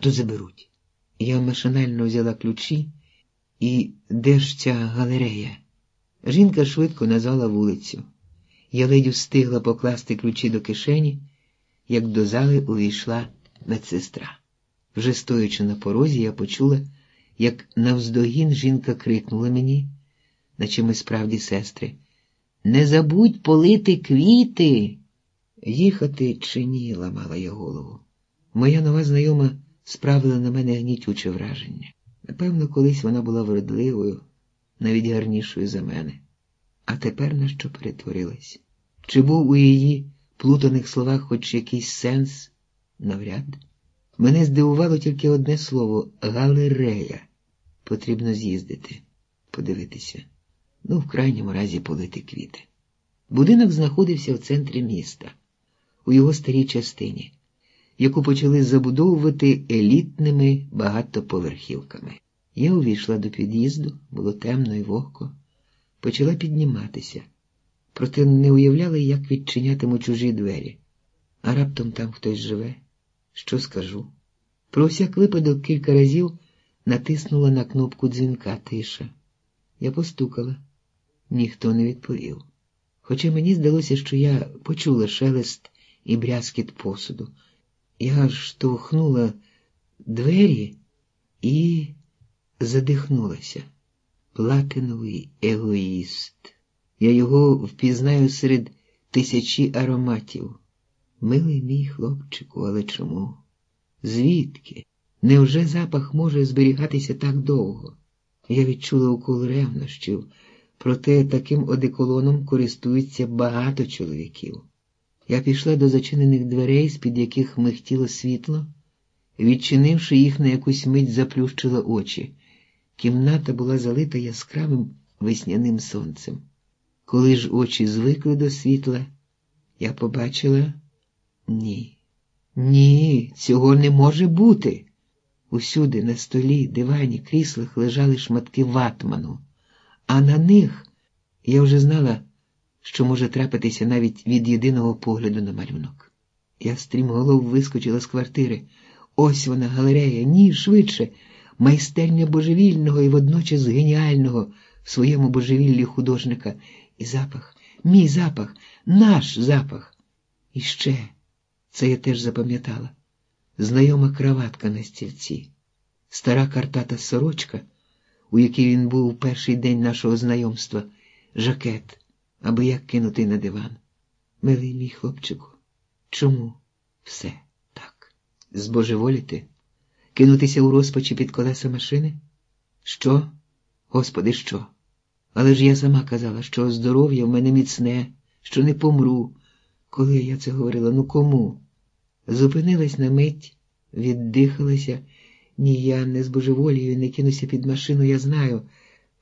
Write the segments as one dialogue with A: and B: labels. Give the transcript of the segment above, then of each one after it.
A: то заберуть. Я машинально взяла ключі і де ж ця галерея? Жінка швидко назвала вулицю. Я ледь встигла покласти ключі до кишені, як до зали увійшла медсестра. Вже стоячи на порозі, я почула, як навздогін жінка крикнула мені, наче ми справді сестри. Не забудь полити квіти. Їхати чи ні, ламала я голову. Моя нова знайома справила на мене гнітюче враження. Напевно, колись вона була вродливою, навіть гарнішою за мене. А тепер на що перетворилась? Чи був у її плутаних словах хоч якийсь сенс? Навряд. Мене здивувало тільки одне слово галерея. Потрібно з'їздити, подивитися. Ну, в крайньому разі полити квіти. Будинок знаходився в центрі міста, у його старій частині яку почали забудовувати елітними багатоповерхівками. Я увійшла до під'їзду, було темно і вогко, почала підніматися, проте не уявляла, як відчинятиму чужі двері. А раптом там хтось живе. Що скажу? Про всяк випадок кілька разів натиснула на кнопку дзвінка тиша. Я постукала, ніхто не відповів. Хоча мені здалося, що я почула шелест і брязкіт посуду. Я штовхнула двері і задихнулася. Платиновий егоїст. Я його впізнаю серед тисячі ароматів. Милий мій хлопчику, але чому? Звідки? Невже запах може зберігатися так довго? Я відчула укол ревнощів, проте таким одеколоном користуються багато чоловіків. Я пішла до зачинених дверей, з-під яких михтіло світло, відчинивши їх на якусь мить, заплющила очі. Кімната була залита яскравим весняним сонцем. Коли ж очі звикли до світла, я побачила ні. Ні, цього не може бути. Усюди, на столі, дивані, кріслах лежали шматки ватману, а на них я вже знала що може трапитися навіть від єдиного погляду на малюнок. Я стрімголов вискочила з квартири. Ось вона, галерея, ні, швидше, майстерня божевільного і водночас геніального в своєму божевіллі художника. І запах, мій запах, наш запах. І ще, це я теж запам'ятала, знайома краватка на стільці, стара картата сорочка, у якій він був у перший день нашого знайомства, жакет аби як кинути на диван. Милий мій хлопчику, чому все так? Збожеволіти? Кинутися у розпачі під колеса машини? Що? Господи, що? Але ж я сама казала, що здоров'я в мене міцне, що не помру. Коли я це говорила, ну кому? Зупинилась на мить, віддихалася. Ні, я не збожеволію, не кинуся під машину, я знаю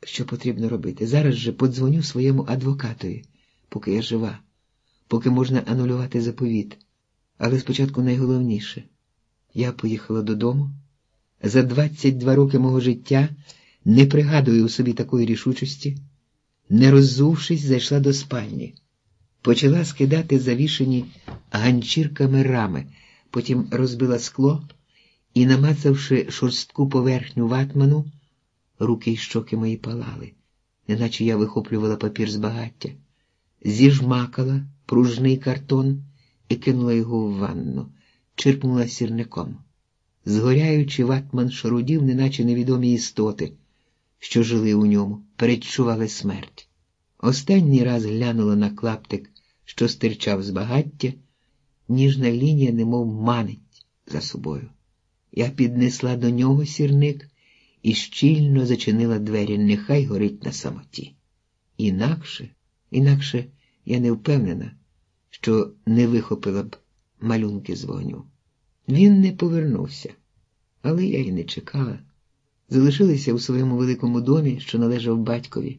A: що потрібно робити. Зараз же подзвоню своєму адвокатові, поки я жива, поки можна анулювати заповіт. Але спочатку найголовніше я поїхала додому. За 22 роки мого життя не пригадую у собі такої рішучості, не роззувшись, зайшла до спальні, почала скидати завішені ганчірками рами, потім розбила скло і, намацавши шорстку поверхню ватману, руки й щоки мої палали, неначе я вихоплювала папір з багаття, зіжмакала пружний картон і кинула його в ванну, черпнула сірником. Згоряючи, ватман шарудів, неначе невідомі істоти, що жили у ньому, передчували смерть. Останній раз глянула на клаптик, що стирчав з багаття, ніжна лінія, немов манить за собою. Я піднесла до нього сірник і щільно зачинила двері, нехай горить на самоті. Інакше, інакше я не впевнена, що не вихопила б малюнки з вогню. Він не повернувся, але я й не чекала. Залишилися у своєму великому домі, що належав батькові,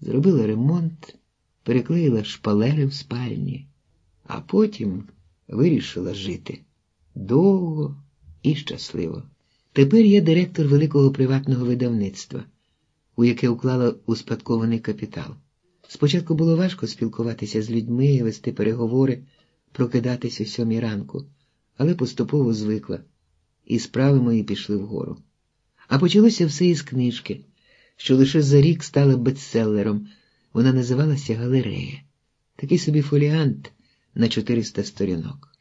A: зробила ремонт, переклеїла шпалери в спальні, а потім вирішила жити довго і щасливо. Тепер я директор великого приватного видавництва, у яке уклала успадкований капітал. Спочатку було важко спілкуватися з людьми, вести переговори, прокидатись о сьомій ранку, але поступово звикла і справи мої пішли вгору. А почалося все із книжки, що лише за рік стала бестселером. Вона називалася Галерея, такий собі фоліант на 400 сторінок.